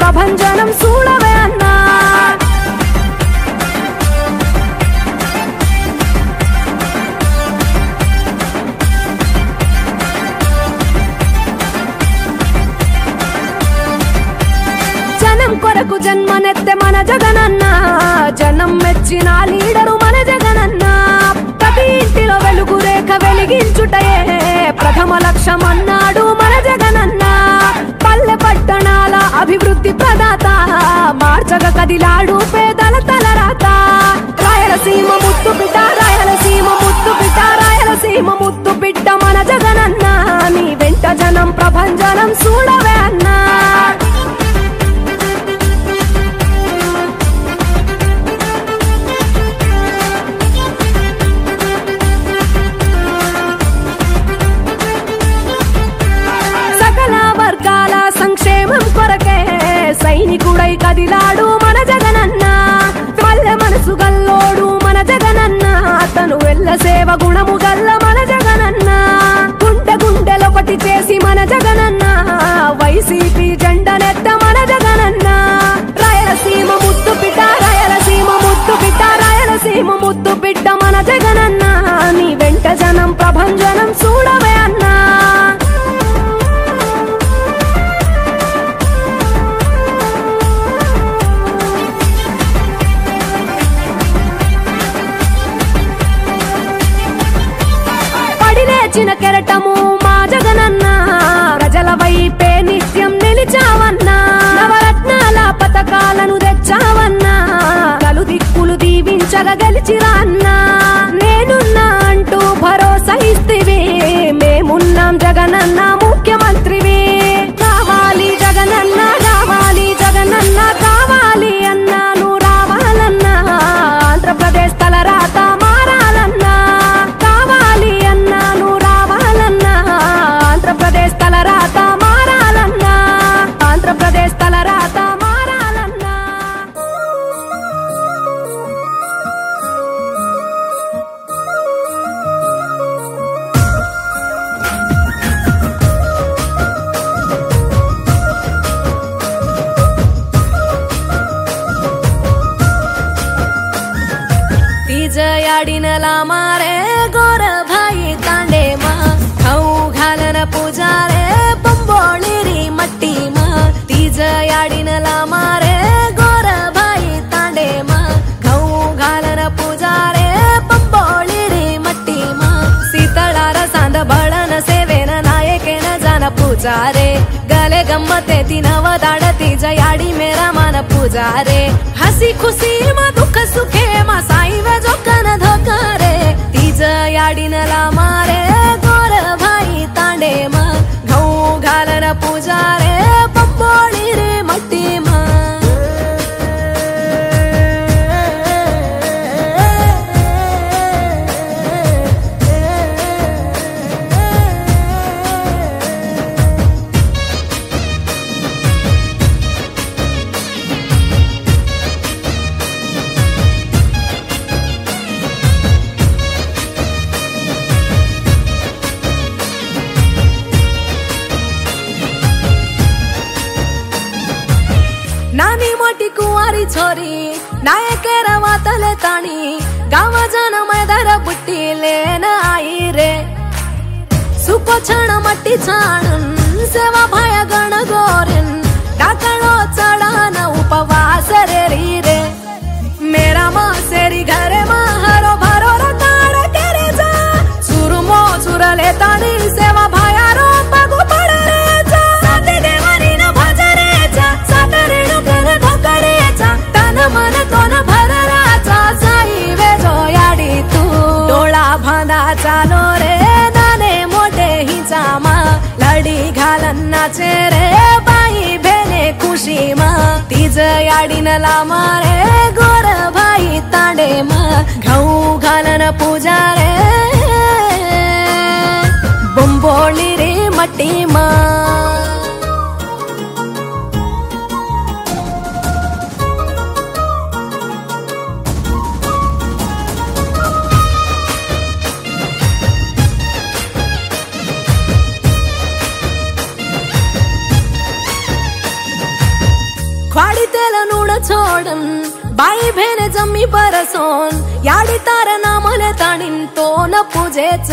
ప్రభంజనం చూడవే అన్నా. జనం కొరకు జన్మనెత్తె మన జగనన్న. జనం మెచ్చిన లీడరు మన జగనన్న. ప్రతి ఇంటిలో వెలుగు రేఖ వెలిగించుటయే ప్రథమ లక్ష్యం అన్నాడు అభివృద్ధి ప్రదాత మార్చగ కదిలాడు పేదల తలరాత. రాయలసీమ ముత్తు బిడ్డ రాయలసీమ ముత్తు బిడ్డ రాయలసీమ ముత్తు బిడ్డ మన జగనన్న. నీ వెంట జనం ప్రభంజనం చూడవే అన్న. అతను వెళ్ళ సేవ గుణము గల్ల మన జగనన్న. గుండె గుండెలొకటి చేసి మన జగనన్న. వైసీపీ జెండనెత్త మన జగనన్న. రాయలసీమ ముద్దు బిడ్డ రాయలసీమ ముద్దు బిడ్డ రాయలసీమ ముద్దు బిడ్డ మన జగనన్న. నీ వెంట జనం ప్రభంజనం చూడవ? దీవించగా గెలిచిరా అన్నా? నేనున్నా అంటూ భరోసా ఇస్తివి మేమున్నాం జగనన్న तीजयाडिनला मारे गोर भाई तांडे मा खाऊ घालन पुजारे बंबोळी री मट्टी मा तीजयाडिनला मारे गोर भाई तांडे मा खाऊ घालन पुजारे बंबोळी री मट्टी मा सीतळार सांद बळन सेवेन नायकेन जान पुजारे गले गम्मते तिनव दाड तीज याडी मेरा मान पुजारे हसी खुशी मा दुःख सुखे जोकन धोकारे तीज याडीनला मारे गोर भाई तांडे मा घऊ पंपोळी रे मट्टी मा. मारी छोरी नायकेर वातले ताणी गाव जण मैदार बुट्टी लेन आई रे. सुकोछण मट्टी छाणून सेवा भाया गण गोरीन टाकणो चढान उपवास रे री रे. मेरा मासेरी घरे मा हरो भरो रताड केरे जा सुरमो सुरले ताणी चालो रे दाने मोठे ही चामा लढी घालन नाचे रे बाई भेने खुशी मा. तिज याडीन लामा रे गोर भाई तांडे मा. घाऊ घालन पूजा रे. बोंबोळी रे मटी मा. నూడ చూడం బాయి భేన జమ్మి పరసోన్ యాడి తార तो తోన పూजेच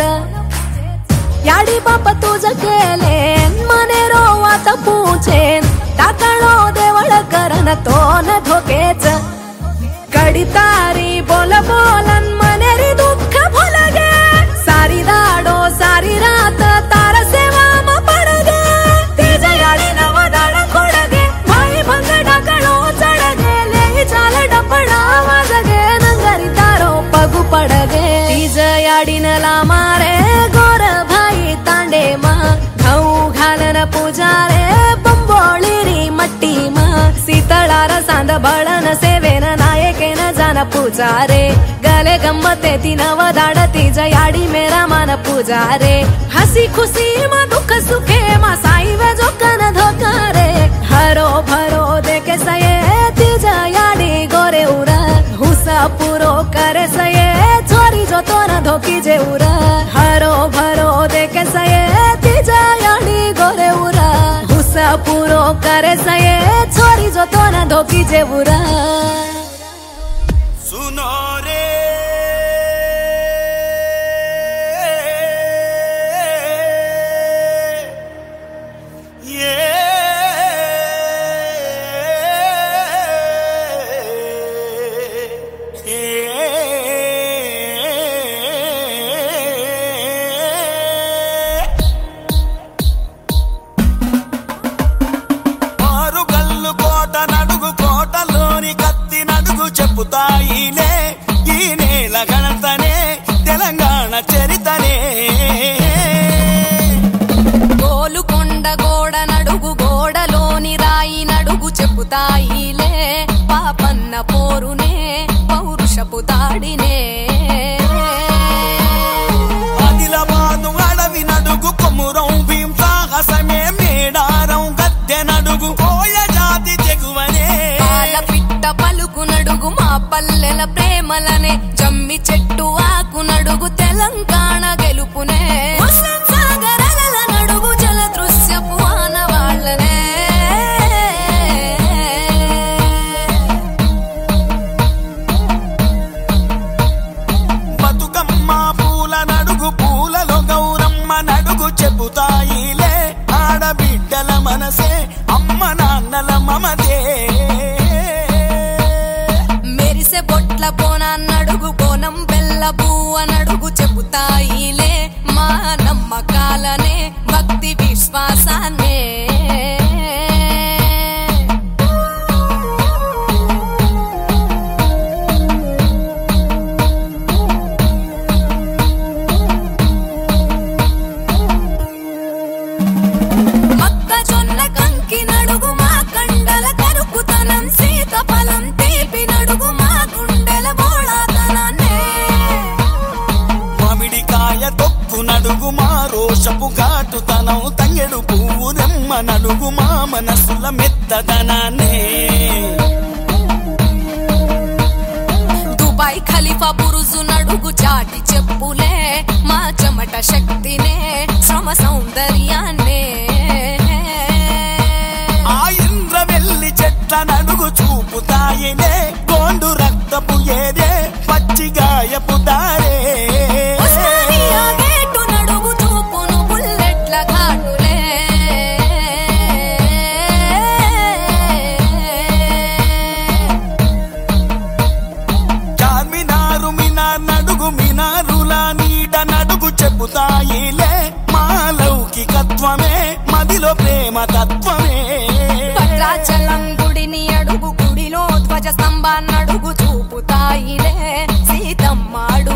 याडी बाप तुझ केले मने रोवात पूछेन टाकाळो देवळ करन तोन धोकेच. कडी तारी बोल बोलन याडीन लामा गोर भाई तांडे मा घऊ घालन पूजा रे बंबोळी मट्टी मा सीतळार सांद बळन सेवेन नायकेन जान पूजा रे गले गंमते ती नव दाड मेरा मान पूजा रे हसी खुशी मा दुःख सुखे मा साई वे जोकन धोका रे हरो भरो देखे सये तीज याडी गोरे उरा हुसा पुरो करे सये छोरी जो तो ना धोकी जे उरा। हरो भरो देखे सये तीज याडी गोरे उरा। हुसा पूरो करे सये छोरी जो तो न धोकी जे उरा। सुनो babu. మనసుల మెత్తదనాన్నే దుబాయ్ ఖలీఫా బురుజు నడుగు చాటి చెప్పులే మా చెమట శక్తినే శ్రమ సౌందర్యాన్నే. ఆ ఇంద్రవెల్లి చెట్ల నడుగు చూపుతాయిలే. తత్వమే మదిలో ప్రేమ తత్వమే. భద్రాచలం గుడిని అడుగు గుడిలో ధ్వజ స్తంభాన్నడుగు చూపుతాయిలే సీతమ్మాడు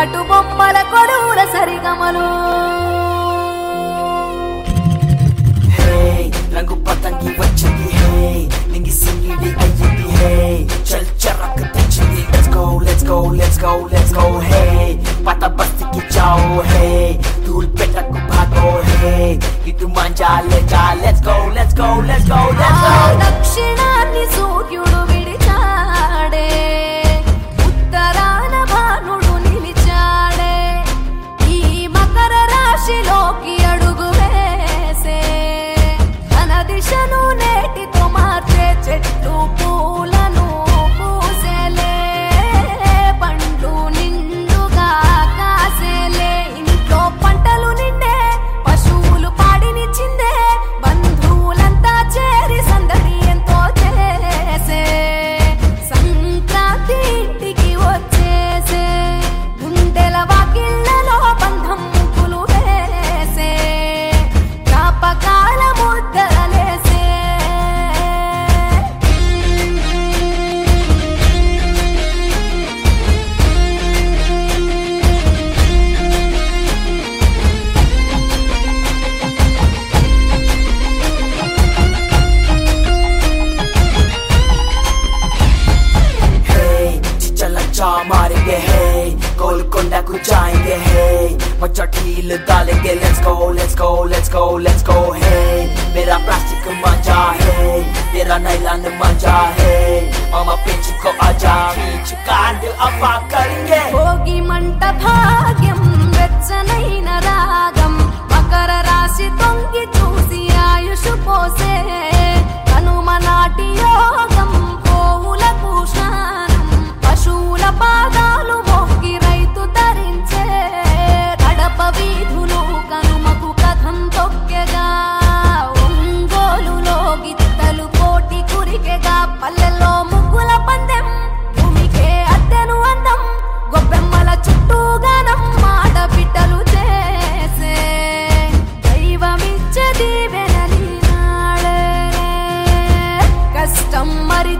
అటు బొమ్మల కొడువుల సరిగమలు రంగు పతంగి వచ్చింది హే నింగి సింగిడి అయ్యింది హే చల్ చరక్ తెచ్చింది let's go let's go let's go let's go hey పత బస్తికి చావు హే धूल पे तक भागो हे कि तू मान जा ले जा let's go let's go let's go let's go दक्षिणा नि सूट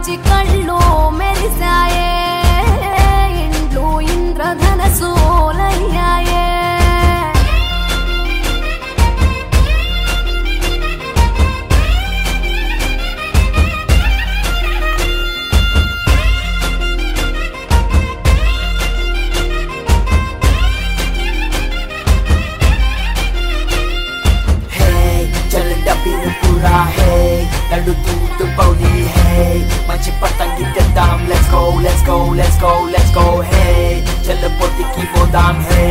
పిలిచి కళ్ళు మెరిసాయే ఇండ్లు ఇంద్రధనసోలయ్యాయే Hey, jalan dapir pura hey Lalu tutup bauli hey మంచి పతంగి తెద్దాం let's go let's go let's go let's go hey చల్లబొద్దికి పోదాం హే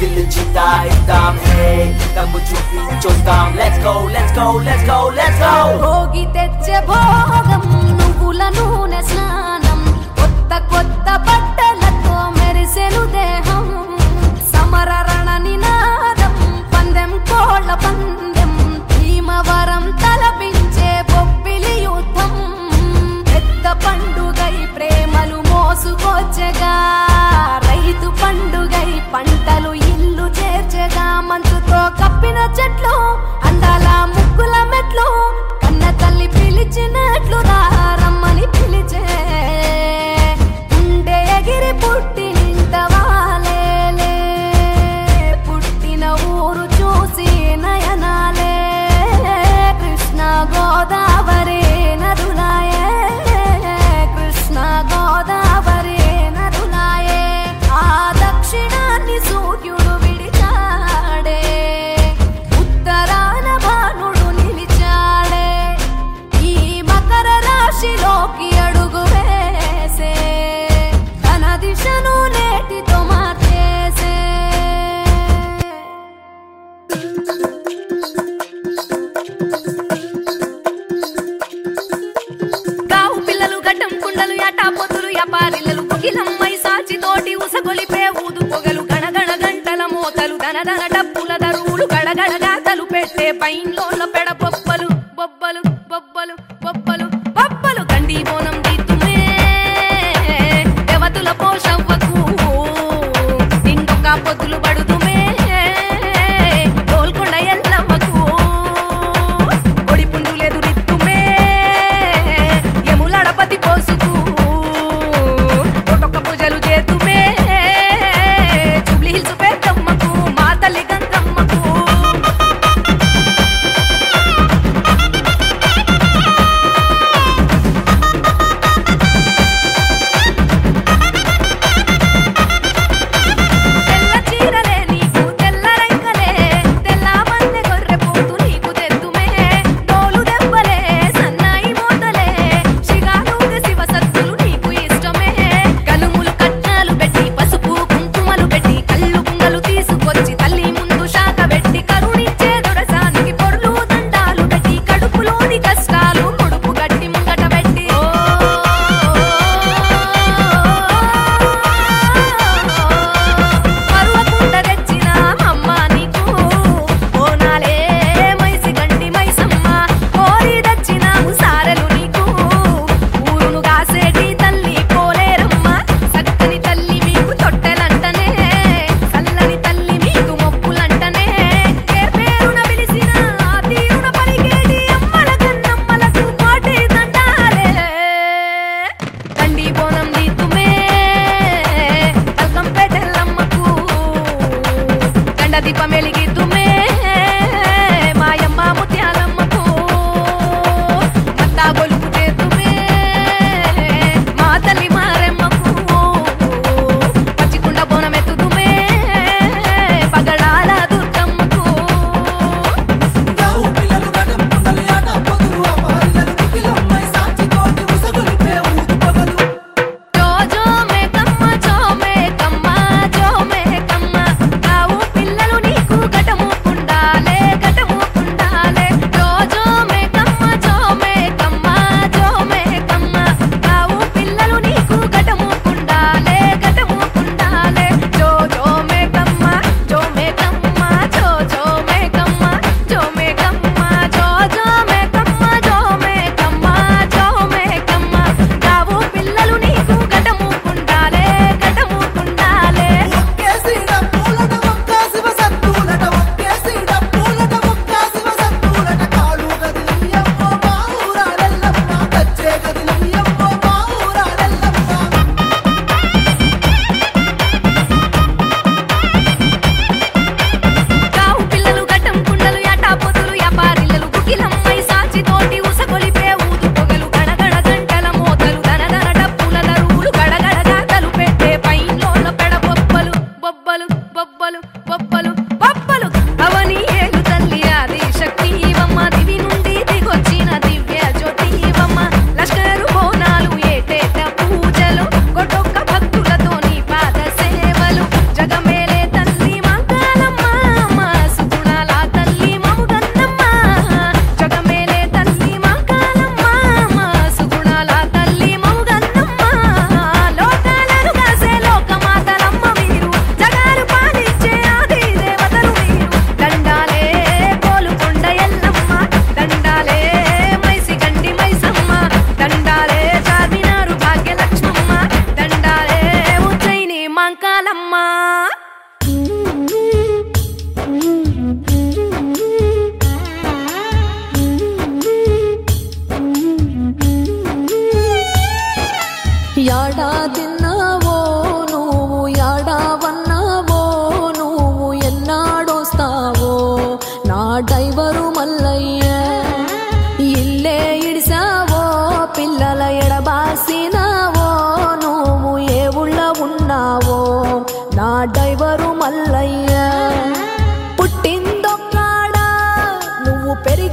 దిల్లు చితా ఇద్దాం హే దమ్ము చూపించొద్దాం let's go let's go let's go let's go Bhogi తెచ్చే భోగం నువ్వుల నూనె స్నానం కొత్త కొత్త బట్టలతో మెరిసెను దేహం సమర రణ నినాదం పందెం కోళ్ళ పందెం భీమవరం తలపి మోసుకొచ్చగా రైతు పండుగై పంటలు ఇల్లు చేర్చగా మంచుతో కప్పిన చెట్లు అందాల ముగ్గుల మెట్లు కన్న తల్లి పిలిచినట్లు రమ్మని పిలిచే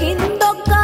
Indok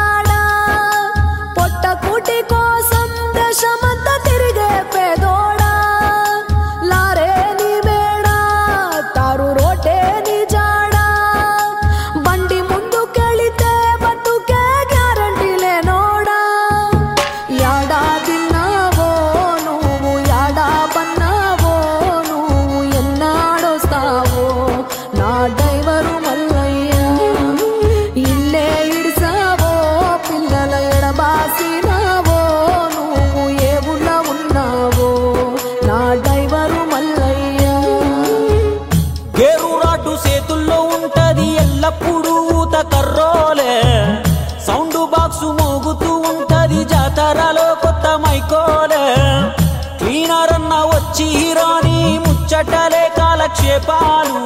పాలు.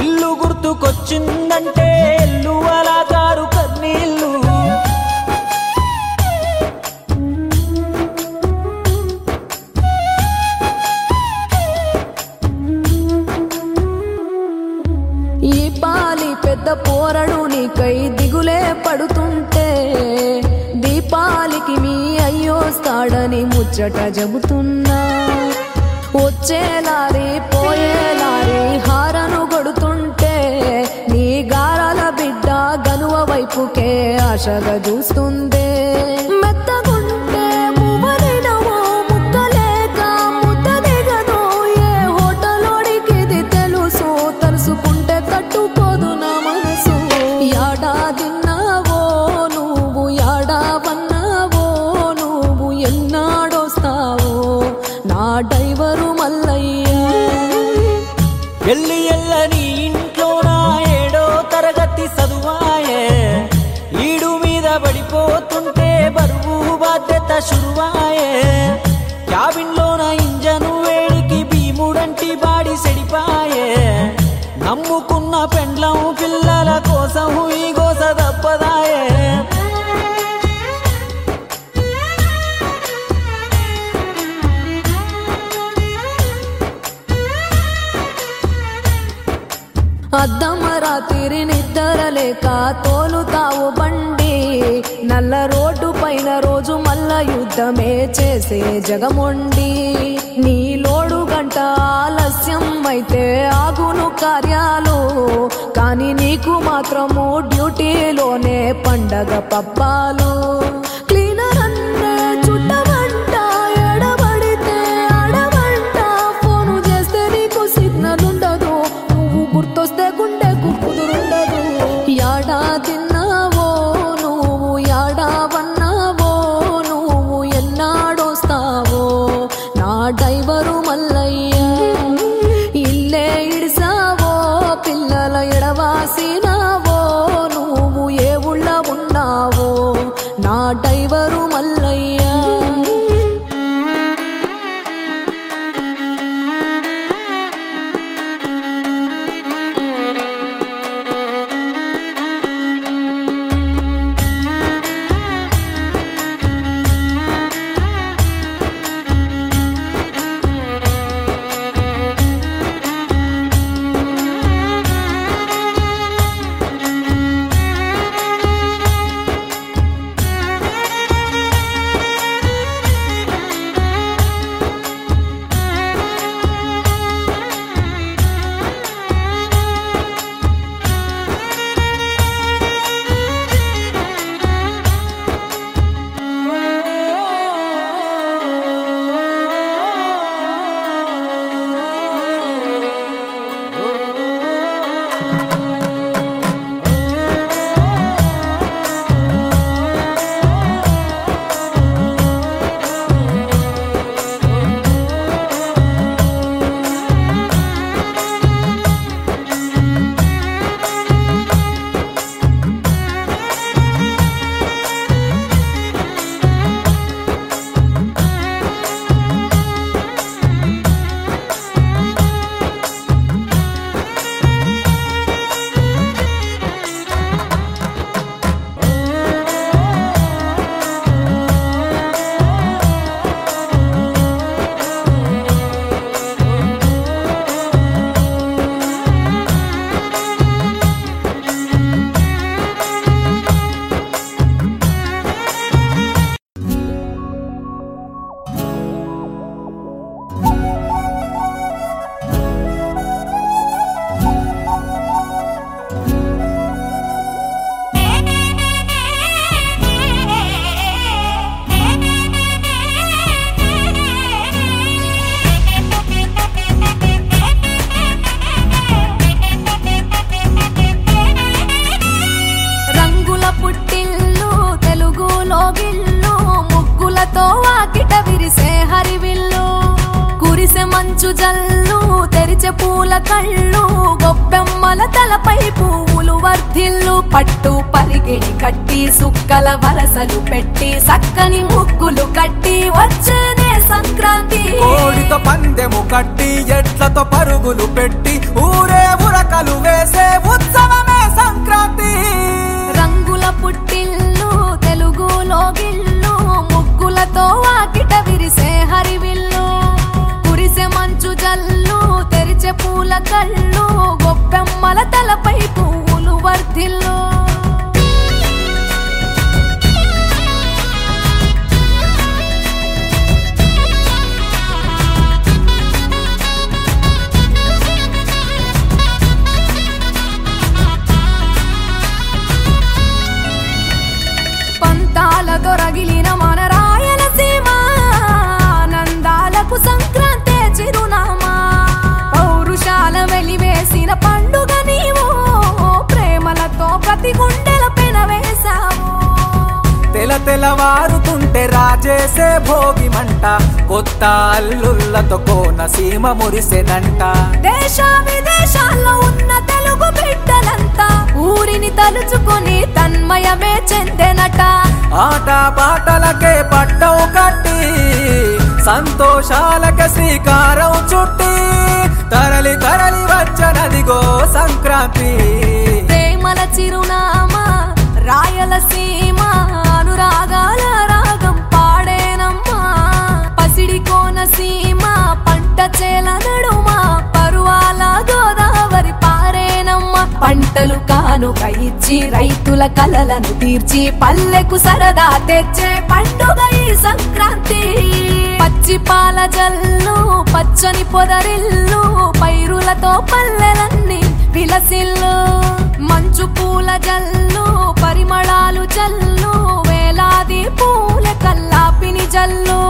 ఇల్లు గుర్తుకొచ్చిందంటే ఎల్లువల గారు కన్నీళ్ళు. ఈ పాలి పెద్ద పోరడు నీకై దిగులే పడుతుంటే దీపాలికి మీ అయ్యోస్తాడని ముచ్చట చెబుతున్నా వచ్చే పోయేలారి హారను కొడుతుంటే నీ గారాల బిడ్డ గనువ వైపుకే ఆశగా చూస్తుంది. తోలుతావు బండి. నల్ల రోడ్డు పైన రోజు మల్ల యుద్ధమే చేసే జగముండి. నీ లోడు గంట ఆలస్యం అయితే ఆగును కార్యాలు. కానీ నీకు మాత్రము డ్యూటీలోనే పండగ పప్పాలు జల్లు తెరిచే పూల కళ్ళు గొప్పెమ్మల తలపై పువ్వులు వర్ధిల్లు పట్టు పరిగిణి కట్టి సుక్కల వరసలు పెట్టి సక్కని ముగ్గులు కట్టి వచ్చేనే సంక్రాంతి. కోడితో పందెము కట్టి ఎట్లతో పరుగులు పెట్టి ఊరే ఉరకలు వేసే ఉత్సవమే సంక్రాంతి. రంగుల పుట్టిల్లు తెలుగులో గిల్లు ముగ్గులతో వాకిట విరిసే హరివిల్లు. కళ్ళు తెరిచే పూల కళ్ళు గొప్పెమ్మల తలపై పువ్వులు వర్ధిల్లో. తెలవారుతుంటే రాజేసే భోగి మంట కొత్త అల్లుళ్ళతో కోన సీమ మురిసెనంట దేశ విదేశాల్లో ఉన్న తెలుగు బిడ్డలంతా ఊరిని తలుచుకొని తన్మయమే చెందెనట. ఆట పాటలకే పట్టం కట్టి సంతోషాలకే శ్రీకారం చుట్టి తరలి తరలి వచ్చనదిగో సంక్రాంతి. ప్రేమల చిరునామా రాయలసీమ రాగాల రాగం పాడేనమ్మా. పసిడి కోనసీమ పంట చేల నడుమా పరువాల గోదావరి పారేనమ్మా. పంటలు కానుక ఇచ్చి రైతుల కలలను తీర్చి పల్లెకు సరదా తెచ్చే పండుగ ఈ సంక్రాంతి. పచ్చి పాల జల్లు పచ్చని పొదరిల్లు పైరులతో పల్లెలన్నీ విలసిల్లు. మంచు పూల జల్లు పరిమళాలు జల్లు వేలాది పూల కల్లాపిని జల్లు.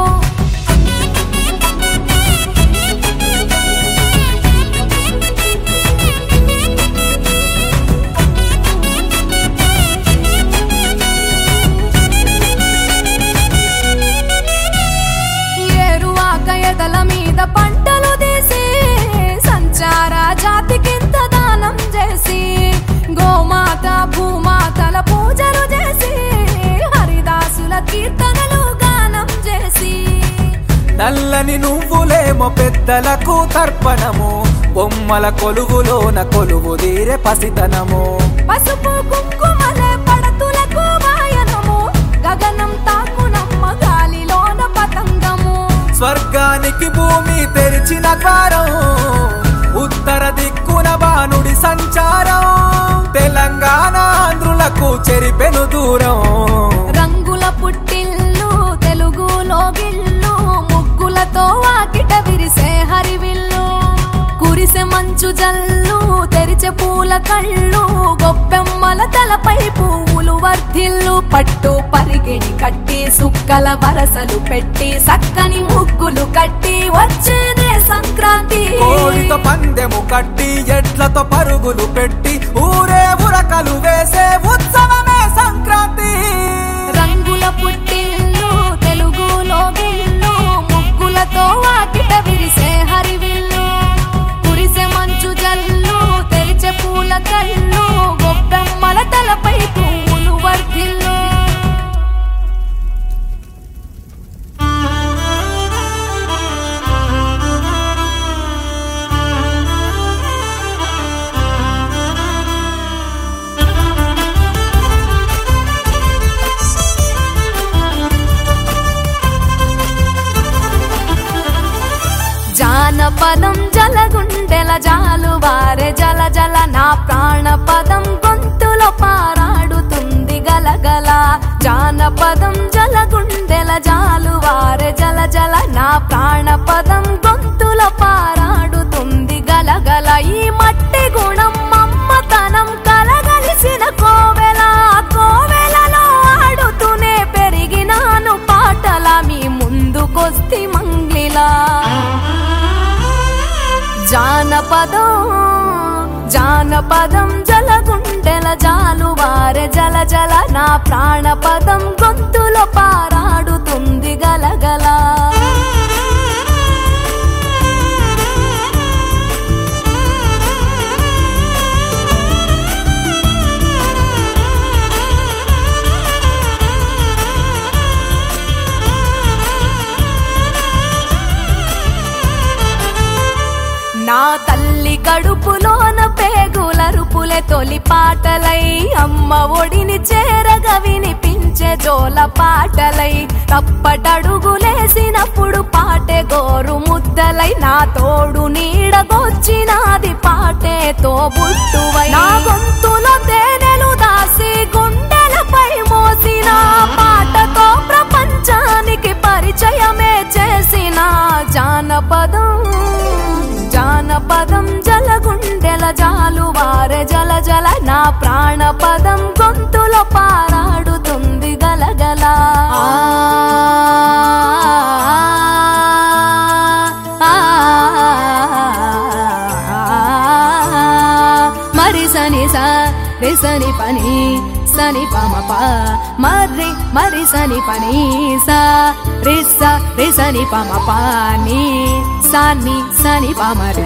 ఏరువాక ఎదల మీద పంట నల్లని నువ్వులేమో పెద్దలకు తర్పణము. బొమ్మల కొలువులోన కొలువు తీరే పసితనము. పసుపు కుంకుమలే పడతులకు వాయనము. గగనం తాకునమ్మ గాలిలోన పతంగము. స్వర్గానికి భూమి తెరిచిన ద్వారం. ఉత్తర దిక్కున బానుడి సంచారం. తెలంగాణ ఆంధ్రులకు చెరిపెను దూరం. ముగ్గులతో వాకిట విరిసే హరివిల్లు కురిసె మంచు జల్లు తెరిచే పూల కళ్ళు గొప్పెమ్మల తలపై పువ్వులు వర్ధిల్లు పట్టు పరిగిణి కట్టి సుక్కల వరసలు పెట్టి సక్కని ముగ్గులు కట్టి వచ్చేదే సంక్రాంతి. కోడితో పందెము కట్టి ఎట్లతో పరుగులు పెట్టి ఊరే ఉరకలు వేసే ఉత్సవమే సంక్రాంతి. రంగుల పుట్టిల్లు ముగ్గులతో వాకిట విరిసే జానపదం జలగుండెల జాలు వారె జల జల నా ప్రాణపదం గొంతుల పారాడుతుంది గలగల ఈ మట్టి గుణం మమ్మతనం కలగలిసిన కోవెల కోవెలలో ఆడుతూనే పెరిగినాను పాటల మీ ముందుకొస్తి మంగ్లిలా. జానపదం జానపదం గుండెల జాలు వారె జల జల నా ప్రాణపదం గొంతులో పారాడుతుంది గలగలా. పాటలే తొలి పాటలై అమ్మ ఒడిని చేరగ వినిపించే జోల పాటలై తప్పటడుగులేసినప్పుడు పాటే గోరు ముద్దలై నా తోడు నీడగొచ్చినాది పాటేతో బుట్టువై నా గొంతులో తేనెలు దాసి గుండెలపై మోసిన పాటతో ప్రపంచానికి పరిచయమే చేసిన జానపదం. జానపదం జలగుండెల జాలు వార జల జల నా ప్రాణపదం గొంతుల పారాడుతుంది గలగల ఆ, మరి సని స సని పని సని పమ ప మర్రి మరి సని పని సా రి రిసని రి సని పమ ప ని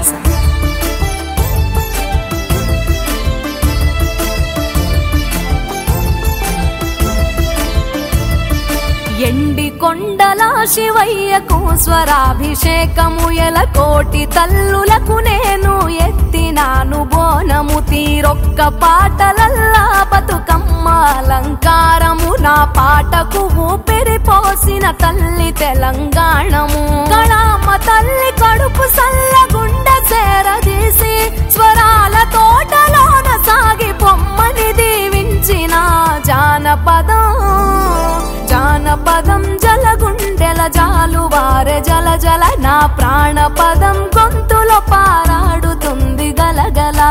ఎండి కొండలా శివయ్యకు స్వరాభిషేకము ఎల కోటి తల్లులకు నేను ఎత్తినాను బోనము. తీరొక్క పాటలల్లా బతుకమ్మ అలంకార నా పాటకు ఊపిరి పోసిన తల్లి తెలంగాణము. కళామ తల్లి కడుపు సల్లగుండ చేరదీసి స్వరాల తోటలోన సాగి పొమ్మని దీవించిన జానపదం. జానపదం జలగుండెల జాలు వారె జల జల నా ప్రాణపదం గొంతులో పారాడుతుంది గలగలా.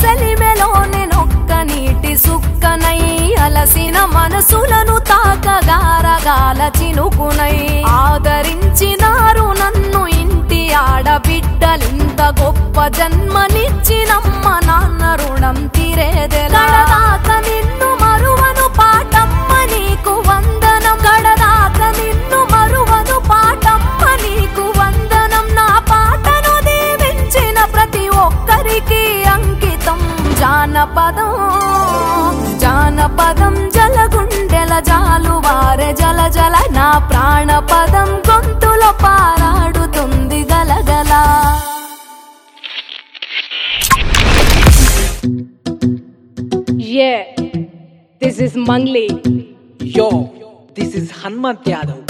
సెలిమెలోనే నొక్క నీటి సుక్కనై అలసిన మనసులను తాకగారగాల చినుకునై ఆదరించినారు నన్ను ఇంటి ఆడబిడ్డలింత గొప్ప జన్మనిచ్చినమ్మ నాన్న రుణం తీరేదెలాక నిన్ను జానపదం జానపదం జలగుండెల జాలు వారె జల జల నా ప్రాణపదం గొంతులో పారాడుతుంది గలగల Yeah, this is Mangli. Yo, this is Hanmat Yadav.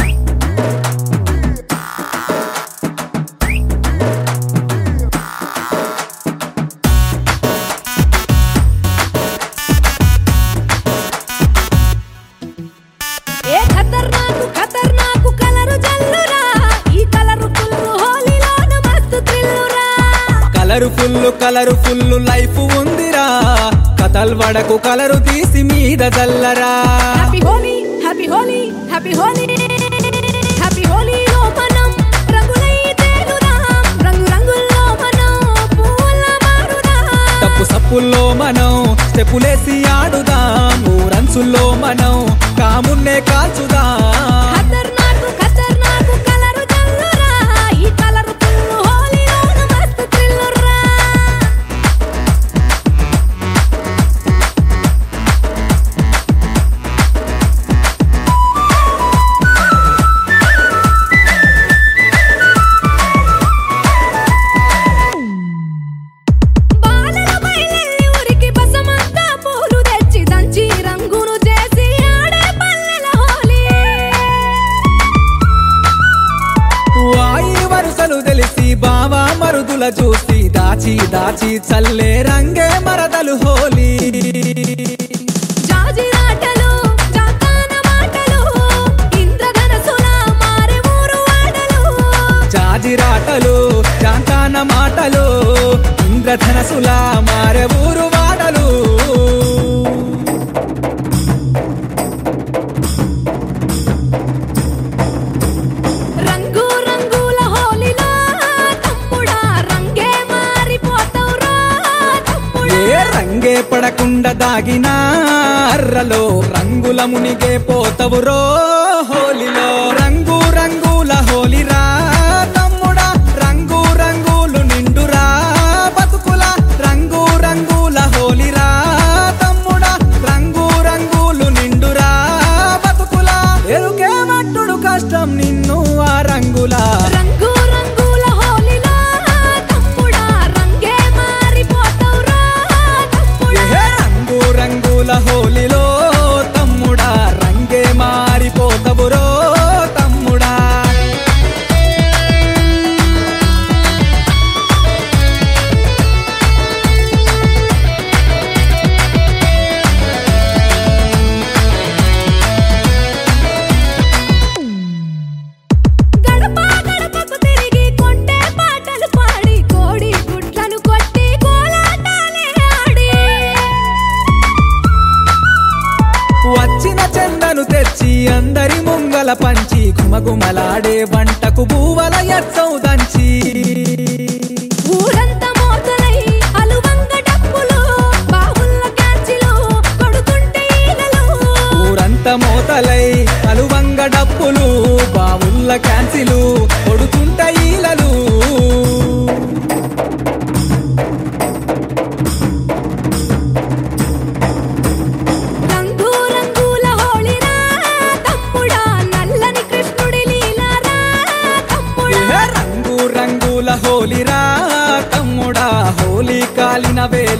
Colour full colour full life ఉందిరా. కథల్ వడకు కలరు తీసి మీద చల్లరా హ్యాపీ హోలీ హోలీ హోలీ సప్పుల్లో మనం స్టెప్పులేసి ఆడుదాం. ఊరంచుల్లో మనం కామున్నే కాల్చుదాం. चले ఆడవురో హోలీలో. రంగు రంగుల హోలీరా తమ్ముడా. రంగు రంగులు నిండురా బతుకుల. రంగు రంగుల హోలీరా తమ్ముడా. రంగు రంగులు నిండురా బతుకుల. ఎరుకే మట్టుడు కష్టం నిన్ను ఆ రంగులా.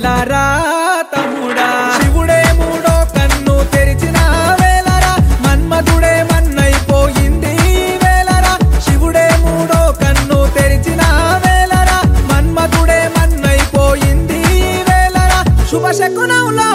వేలరా తమ్ముడా? శివుడే మూడో కన్ను తెరిచిన వేలరా మన్మధుడే మన్నైపోయింది వేలరా శివుడే మూడో కన్ను తెరిచిన వేలరా మన్మధుడే మన్నైపోయింది వేలరా శుభశకునంలో